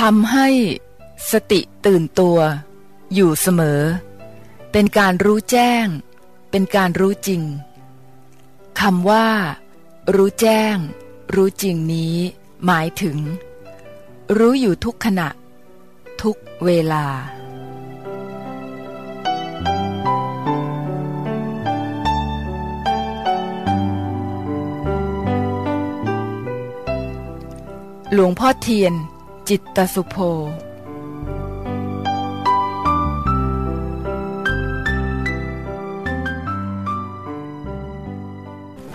ทำให้สติตื่นตัวอยู่เสมอ เป็นการรู้แจ้ง เป็นการรู้จริงคำว่า รู้แจ้ง รู้จริงนี้ หมายถึง รู้อยู่ทุกขณะ ทุกเวลาหลวงพ่อเทียน จิตตสุโภ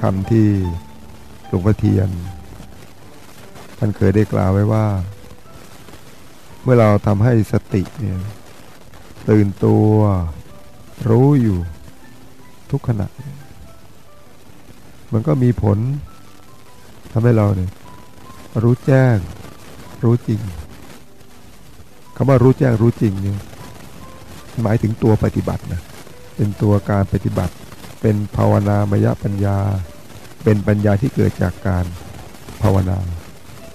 คำที่หลวงพ่อเทียน ท่านเคยได้กล่าวไว้ว่า เมื่อเราทำให้สติเนี่ยตื่นตัวรู้อยู่ทุกขณะ มันก็มีผลทำให้เราเนี่ยรู้แจ้ง รู้จริงคำว่ารู้แจ้งรู้จริงเนี่ยหมายถึงตัวปฏิบัตินะเป็นตัวการปฏิบัติ เป็นภาวนามยปัญญา เป็นปัญญาที่เกิดจากการภาวนา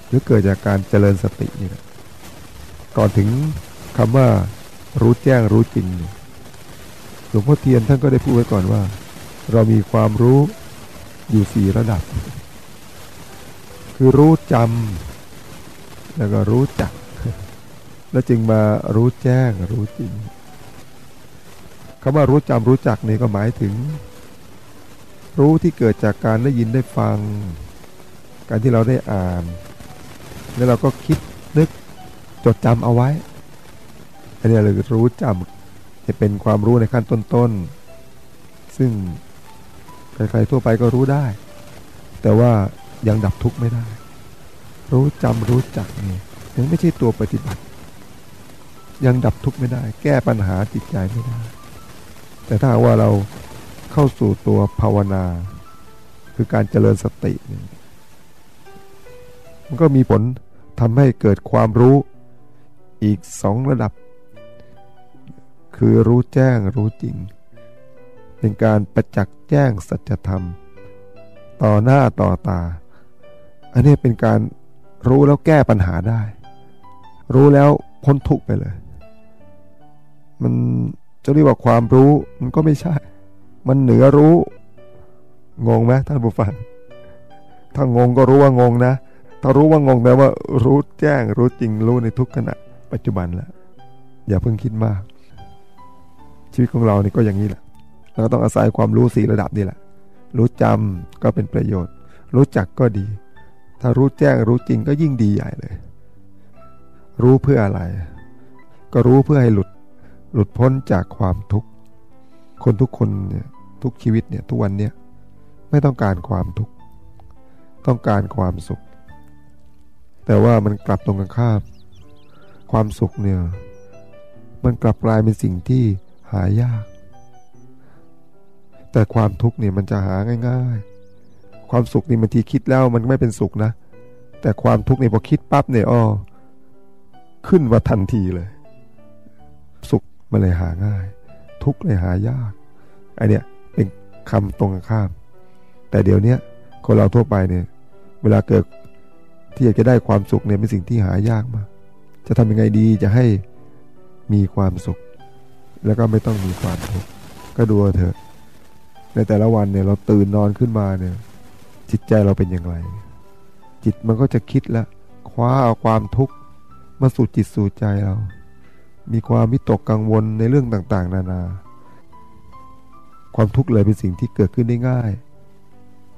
หรือเกิดจากการเจริญสตินี่แหละก่อนถึงคำว่ารู้แจ้งรู้จริงหลวงพ่อเทียนท่านก็ได้พูดไว้ก่อนว่า เรามีความรู้อยู่สี่ระดับ คือรู้จำแล้วก็รู้จัก แล้วจึงมารู้แจ้งรู้จริงคำว่ารู้จำรู้จักนี่ก็หมายถึง รู้ที่เกิดจากการได้ยินได้ฟัง การที่เราได้อ่าน แล้วเราก็คิดนึกจดจำเอาไว้อันนี้เลยรู้จำจะเป็นความรู้ในขั้นต้นๆ ซึ่งใครๆทั่วไปก็รู้ได้ แต่ว่ายังดับทุกข์ไม่ได้ รู้จำรู้จักนี่ยังไม่ใช่ตัวปฏิบัติ ยังดับทุกข์ไม่ได้ แก้ปัญหาจิตใจไม่ได้ แต่ถ้าว่าเรา เข้าสู่ตัวภาวนา คือการเจริญสติ มันก็มีผลทำให้เกิดความรู้อีกสองระดับ คือรู้แจ้งรู้จริง เป็นการประจักษ์แจ้งสัจธรรม ต่อหน้าต่อตา อันนี้เป็นการรู้แล้วแก้ปัญหาได้ รู้แล้วพ้นทุกไปเลย มันจะเรียกว่าความรู้มันก็ไม่ใช่ มันเหนือรู้ งงไหมท่านผู้ฟัง ถ้างงก็รู้ว่างงนะ ถ้ารู้ว่างงแปลว่ารู้แจ้งรู้จริงรู้ในทุกขณะ ปัจจุบันแล้วอย่าเพิ่งคิดมาก ชีวิตของเรานี่ก็อย่างนี้แหละเราต้องอาศัยความรู้สี่ระดับนี่แหละ รู้จำก็เป็นประโยชน์ รู้จักก็ดี ถ้ารู้แจ้งรู้จริงก็ยิ่งดีใหญ่เลย รู้เพื่ออะไร ก็รู้เพื่อให้หลุดหลุดพ้นจากความทุกข์ คนทุกคนเนี่ยทุกชีวิตเนี่ยทุกวันเนี่ยไม่ต้องการความทุกข์ต้องการความสุข แต่ว่ามันกลับตรงกันข้ามความสุขเนี่ยมันกลับกลายเป็นสิ่งที่หายาก แต่ความทุกข์เนี่ยมันจะหาง่ายๆ ความสุขนี่บางทีคิดแล้วมันไม่เป็นสุขนะ แต่ความทุกข์นี่พอคิดปั๊บเนี่ยอ้อขึ้นว่าทันทีเลย สุขมันเลยหาง่าย ทุกข์เลยหายากไอเนี้ยเป็นคำตรงกันข้าม แต่เดี๋ยวนี้คนเราทั่วไปเนี่ย เวลาเกิดที่อยากจะได้ความสุขเนี่ยเป็นสิ่งที่หายากมาก จะทำยังไงดีจะให้มีความสุข แล้วก็ไม่ต้องมีความทุกข์ก็ดูเถอะ ในแต่ละวันเนี่ยเราตื่นนอนขึ้นมาเนี่ย จิตใจเราเป็นอย่างไร จิตมันก็จะคิดล้วคว้าเอาความทุกข์มาสู่จิตสู่ใจเรา มีความวิตกกังวลในเรื่องต่างๆ นานา ความทุกข์เลยเป็นสิ่งที่เกิดขึ้นได้ง่าย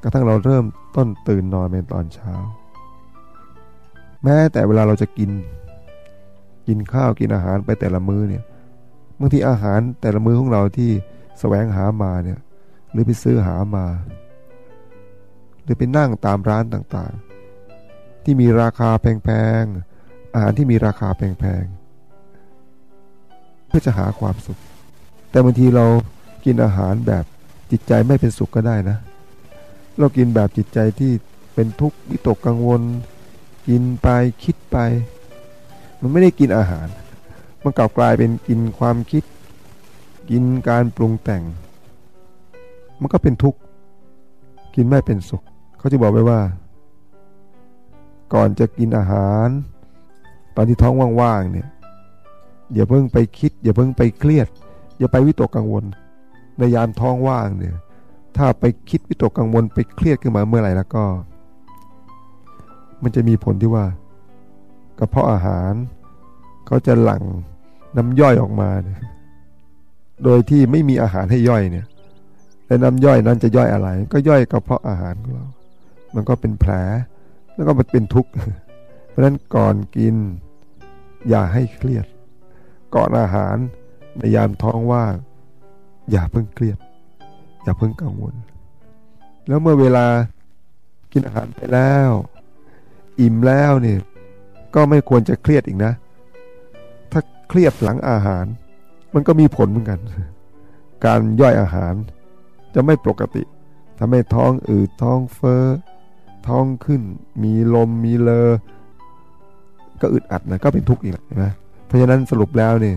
กระทั่งเราเริ่มต้นตื่นนอนเป็นตอนเช้า แม้แต่เวลาเราจะกิน กินข้าวกินอาหารไปแต่ละมื้อเนี่ยบางทีอาหารแต่ละมื้อของเราที่แสวงหามาเนี่ยหรือไปซื้อหามา หรือไปนั่งตามร้านต่างๆ ที่มีราคาแพงๆอาหารที่มีราคาแพงๆ พื่อจะหาความสุข แต่บางทีเรากินอาหารแบบจิตใจไม่เป็นสุขก็ได้นะ เรากินแบบจิตใจที่เป็นทุกข์วิตกกังวล กินไปคิดไป มันไม่ได้กินอาหาร มันกลับกลายเป็นกินความคิด กินการปรุงแต่ง มันก็เป็นทุกข์กินไม่เป็นสุข เขาจะบอกไว้ว่า ก่อนจะกินอาหาร ตอนที่ท้องว่างๆเนี่ย อย่าเพิ่งไปคิด อย่าเพิ่งไปเครียด อย่าไปวิตกกังวล ในยามท้องว่างเนี่ยถ้าไปคิดวิตกกังวลไปเครียดขึ้นมาเมื่อไหร่แล้วก็ มันจะมีผลที่ว่ากระเพาะอาหารเขาจะหลั่งน้ำย่อยออกมาเนี่ยโดยที่ไม่มีอาหารให้ย่อยเนี่ยและน้ำย่อยนั้นจะย่อยอะไร ก็ย่อยกระเพาะอาหารของเรา มันก็เป็นแผล แล้วก็มันเป็นทุกข์ เพราะฉะนั้นก่อนกินอย่าให้เครียด ก่อนอาหารในยามท้องว่างอย่าเพิ่งเครียด อย่าเพิ่งกังวล แล้วเมื่อเวลากินอาหารไปแล้ว อิ่มแล้วเนี่ยก็ไม่ควรจะเครียดอีกนะ ถ้าเครียดหลังอาหาร มันก็มีผลเหมือนกัน การย่อยอาหารจะไม่ปกติทำให้ท้องอืดท้องเฟอ้อท้องขึ้น มีลมมีเลอ ก็อึดอัดนะก็เป็นทุกข์อีกนะเพ ราะฉะนั้นสรุปแล้วเนี่ย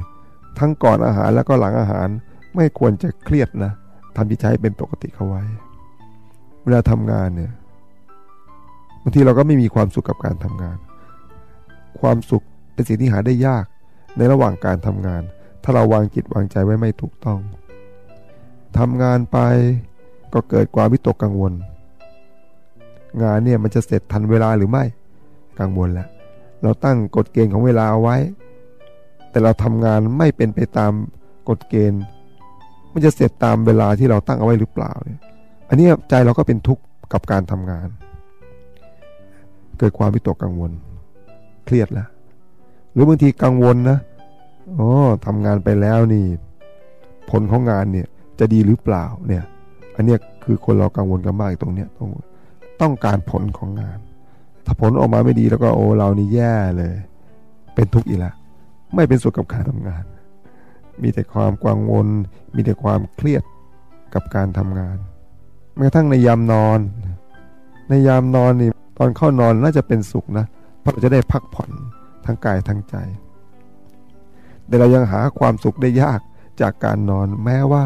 ทั้งก่อนอาหารแล้วก็หลังอาหารไม่ควรจะเครียดนะทำจิตใจเป็นปกติเข้าไว้ เวลาทำงานเนี่ยบางทีเราก็ไม่มีความสุขกับการทำงาน ความสุขเป็นสิ่งที่หาได้ยากในระหว่างการทำงาน ถ้าเราวางจิตวางใจไว้ไม่ถูกต้องทำงานไปก็เกิดความวิตกกังวล งานเนี่ยมันจะเสร็จทันเวลาหรือไม่กังวลแล้วเราตั้งกฎเกณฑ์ของเวลาเอาไว้ แต่เราทำงานไม่เป็นไปตามกฎเกณฑ์ มันจะเสร็จตามเวลาที่เราตั้งเอาไว้หรือเปล่าเนี่ยอันนี้ใจเราก็เป็นทุกข์กับการทำงาน เกิดความวิตกกังวล เครียดแล้วหรือบางทีกังวลนะอ๋อทำงานไปแล้วนี่ ผลของงานเนี่ยจะดีหรือเปล่าเนี่ย อันนี้คือคนเรากังวลกันมากตรงเนี้ยต้องต้องการผลของงาน ถ้าผลออกมาไม่ดีแล้วก็โอ้เรานี่แย่เลย เป็นทุกข์อีกแล้ว ไม่เป็นสุขกับการทำงาน มีแต่ความกังวล มีแต่ความเครียดกับการทำงานแม้กระทั่งในยามนอน ในยามนอนนี่ตอนเข้านอนน่าจะเป็นสุขนะเพราะเราจะได้พักผ่อนทั้งกายทั้งใจ แต่เรายังหาความสุขได้ยากจากการนอนแม้ว่า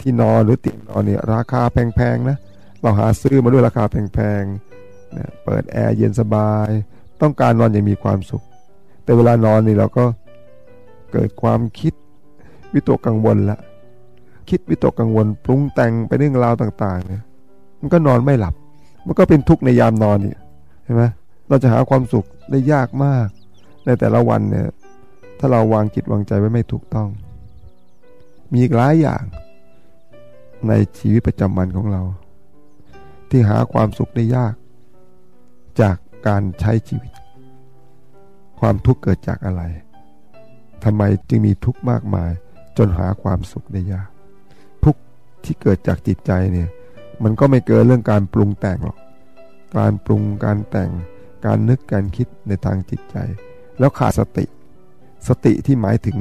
ที่นอนหรือเตียงนอนเนี่ยราคาแพงๆนะเราหาซื้อมาด้วยราคาแพงๆเปิดแอร์เย็นสบาย ต้องการนอนอย่างมีความสุข แต่เวลานอนนี่เราก็เกิดความคิดวิตกกังวลละคิดวิตกกังวลปรุงแต่งไปเรื่องราวต่าง ๆ เนี่ย มันก็นอนไม่หลับ มันก็เป็นทุกข์ในยามนอนนี่เห็นไหมเราจะหาความสุขได้ยากมาก ในแต่ละวันเนี่ย ถ้าเราวางจิตวางใจไว้ไม่ถูกต้อง มีอีกหลายอย่างในชีวิตประจำวันของเรา ที่หาความสุขได้ยาก จากการใช้ชีวิต ความทุกข์เกิดจากอะไรทำไมจึงมีทุกข์มากมาย จนหาความสุขได้ยาก ทุกข์ที่เกิดจากจิตใจเนี่ย มันก็ไม่เกินเรื่องการปรุงแต่งหรอก การปรุงการแต่ง การนึกการคิดในทางจิตใจ แล้วขาดสติ สติที่หมายถึง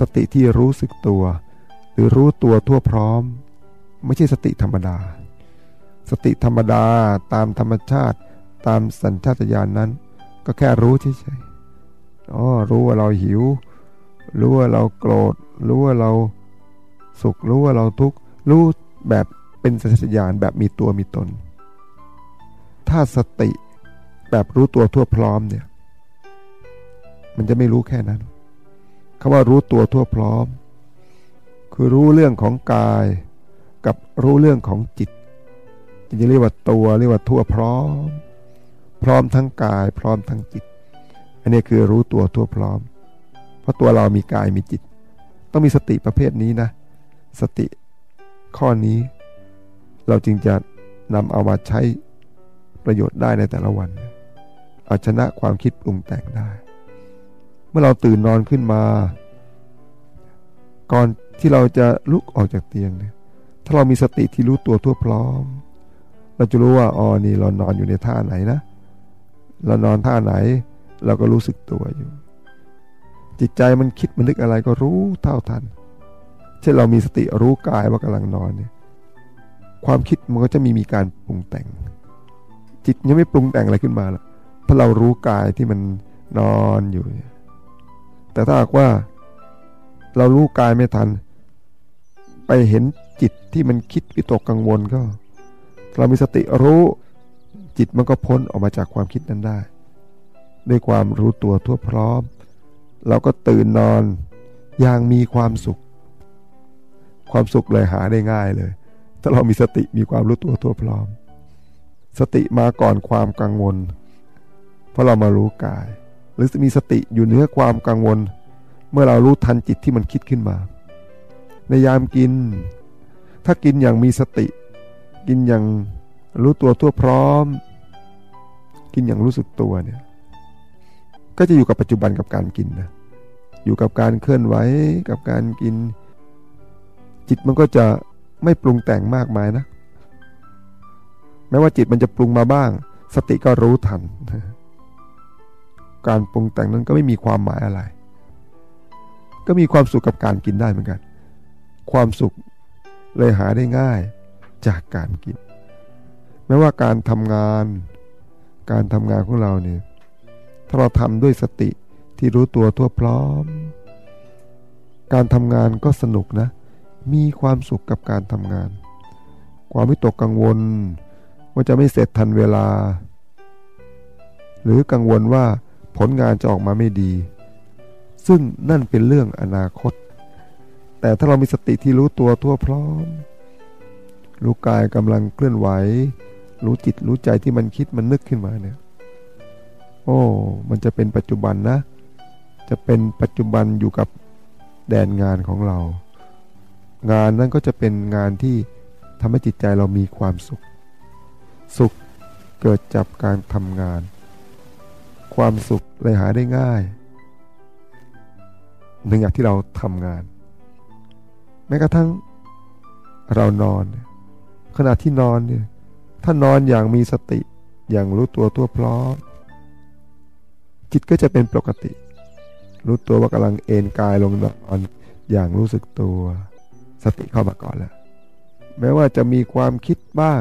สติที่รู้สึกตัว หรือรู้ตัวทั่วพร้อม ไม่ใช่สติธรรมดา สติธรรมดาตามธรรมชาติตามสัญชาตญาณนนั้น ก็แค่รู้เฉยๆอ๋อรู้ว่าเราหิว รู้ว่าเราโกรธ รู้ว่าเราสุข รู้ว่าเราทุกข์ รู้แบบเป็นสัญชาตญาณแบบมีตัวมีตน ถ้าสติแบบรู้ตัวทั่วพร้อมเนี่ย มันจะไม่รู้แค่นั้นคำว่ารู้ตัวทั่วพร้อม คือรู้เรื่องของกาย กับรู้เรื่องของจิตจริงๆเรียกว่าตัวเรียกว่าทั่วพร้อม พร้อมทั้งกาย พร้อมทั้งจิต อันนี้คือรู้ตัวทั่วพร้อม เพราะตัวเรามีกายมีจิต ต้องมีสติประเภทนี้นะ สติข้อนี้ เราจึงจะนำเอามาใช้ประโยชน์ได้ในแต่ละวัน เอาชนะความคิดปรุงแต่งได้ เมื่อเราตื่นนอนขึ้นมา ก่อนที่เราจะลุกออกจากเตียงเนี่ย ถ้าเรามีสติที่รู้ตัวทั่วพร้อม เราจะรู้ว่าอ๋อนี่เรานอนอยู่ในท่าไหนนะ เรานอนท่าไหน เราก็รู้สึกตัวอยู่ จิตใจมันคิดมันนึกอะไรก็รู้เท่าทัน เช่นเรามีสติรู้กายว่ากำลังนอนเนี่ย ความคิดมันก็จะมีมีการปรุงแต่ง จิตยังไม่ปรุงแต่งอะไรขึ้นมาหรอกเพราะเรารู้กายที่มันนอนอยู่ แต่ถ้าหากว่า เรารู้กายไม่ทัน ไปเห็นจิตที่มันคิดวิตกกังวลก็ เรามีสติรู้ จิตมันก็พ้นออกมาจากความคิดนั้นได้ ด้วยความรู้ตัวทั่วพร้อม เราก็ตื่นนอนอย่างมีความสุข ความสุขเลยหาได้ง่ายเลย ถ้าเรามีสติมีความรู้ตัวทั่วพร้อม สติมาก่อนความกังวล เพราะเรามารู้กาย หรือมีสติอยู่เหนือความกังวล เมื่อเรารู้ทันจิตที่มันคิดขึ้นมา ในยามกิน ถ้ากินอย่างมีสติ กินอย่าง รู้ตัวทั่วพร้อม กินอย่างรู้สึกตัวเนี่ย ก็จะอยู่กับปัจจุบันกับการกินนะอยู่กับการเคลื่อนไหวกับการกิน จิตมันก็จะไม่ปรุงแต่งมากมายนะแม้ว่าจิตมันจะปรุงมาบ้าง สติก็รู้ทัน การปรุงแต่งนั้นก็ไม่มีความหมายอะไร ก็มีความสุขกับการกินได้เหมือนกัน ความสุขเลยหาได้ง่ายจากการกิน ไม่ว่าการทำงาน การทำงานของเราเนี่ยถ้าเราทำด้วยสติที่รู้ตัวทั่วพร้อม การทำงานก็สนุกนะ มีความสุขกับการทำงาน ความไม่ตกกังวล ว่าจะไม่เสร็จทันเวลา หรือกังวลว่าผลงานจะออกมาไม่ดี ซึ่งนั่นเป็นเรื่องอนาคต แต่ถ้าเรามีสติที่รู้ตัวทั่วพร้อมรู้กายกำลังเคลื่อนไหว รู้จิตรู้ใจที่มันคิดมันนึกขึ้นมาเนี่ย โอ้ มันจะเป็นปัจจุบันนะ จะเป็นปัจจุบันอยู่กับแดนงานของเรา งานนั้นก็จะเป็นงานที่ทำให้จิตใจเรามีความสุข สุขเกิดจากการทำงาน ความสุขเลยหาได้ง่ายหนึ่งอย่างที่เราทำงาน แม้กระทั่งเรานอน ขณะที่นอนเนี่ย ถ้านอนอย่างมีสติอย่างรู้ตัวทั่วพร้อมจิตก็จะเป็นปกติ รู้ตัวว่ากำลังเอนกายลงนอนอย่างรู้สึกตัว สติเข้ามาก่อนแล้วแม้ว่าจะมีความคิดบ้าง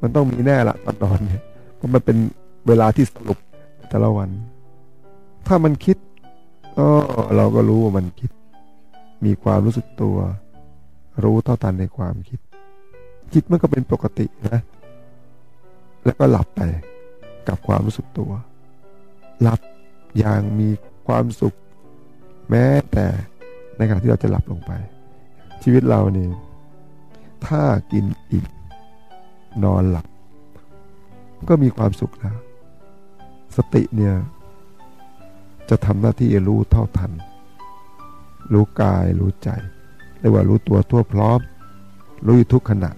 มันต้องมีแน่ละตอนนอนเนี่ยเพราะมันเป็นเวลาที่สรุปแต่ละวัน ถ้ามันคิดก็เราก็รู้ว่ามันคิด มีความรู้สึกตัว รู้เท่าทันในความคิด จิตมันก็เป็นปกตินะ แล้วก็หลับไปกับความรู้สึกตัว หลับอย่างมีความสุข แม้แต่ในขณะที่เราจะหลับลงไป ชีวิตเราเนี่ยถ้ากินอิ่มนอนหลับ ก็มีความสุขแล้ว สติเนี่ยจะทำหน้าที่รู้เท่าทัน รู้กายรู้ใจเรียกว่ารู้ตัวทั่วพร้อม รู้อยู่ทุกขณะ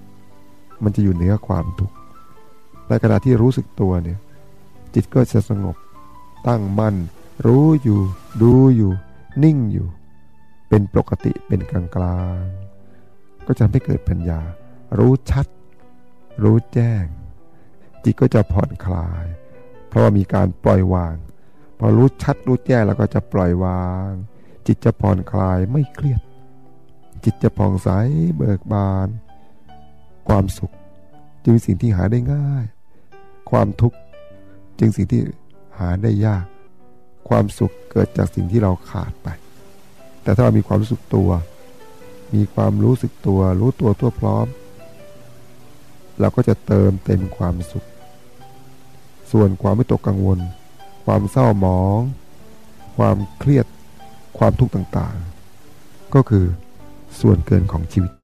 มันจะอยู่เหนือความทุกข์ ในขณะที่รู้สึกตัวเนี่ยจิตก็จะสงบ ตั้งมั่น รู้อยู่ ดูอยู่ นิ่งอยู่ เป็นปกติเป็นกลางกลางก็จะไม่เกิดปัญญา รู้ชัด รู้แจ้ง จิตก็จะผ่อนคลาย เพราะว่ามีการปล่อยวาง พอรู้ชัดรู้แจ้งแล้วก็จะปล่อยวาง จิตจะผ่อนคลายไม่เครียด จิตจะผ่องใสเบิกบาน ความสุขจึงสิ่งที่หาได้ง่าย ความทุกข์จึงสิ่งที่หาได้ยาก ความสุขเกิดจากสิ่งที่เราขาดไป แต่ถ้าเรามีความรู้สึกตัว มีความรู้สึกตัว รู้ตัวทั่วพร้อม เราก็จะเติมเต็มความสุข ส่วนความไม่ตกกังวล ความเศร้าหมอง ความเครียด ความทุกข์ต่างๆ ก็คือส่วนเกินของชีวิต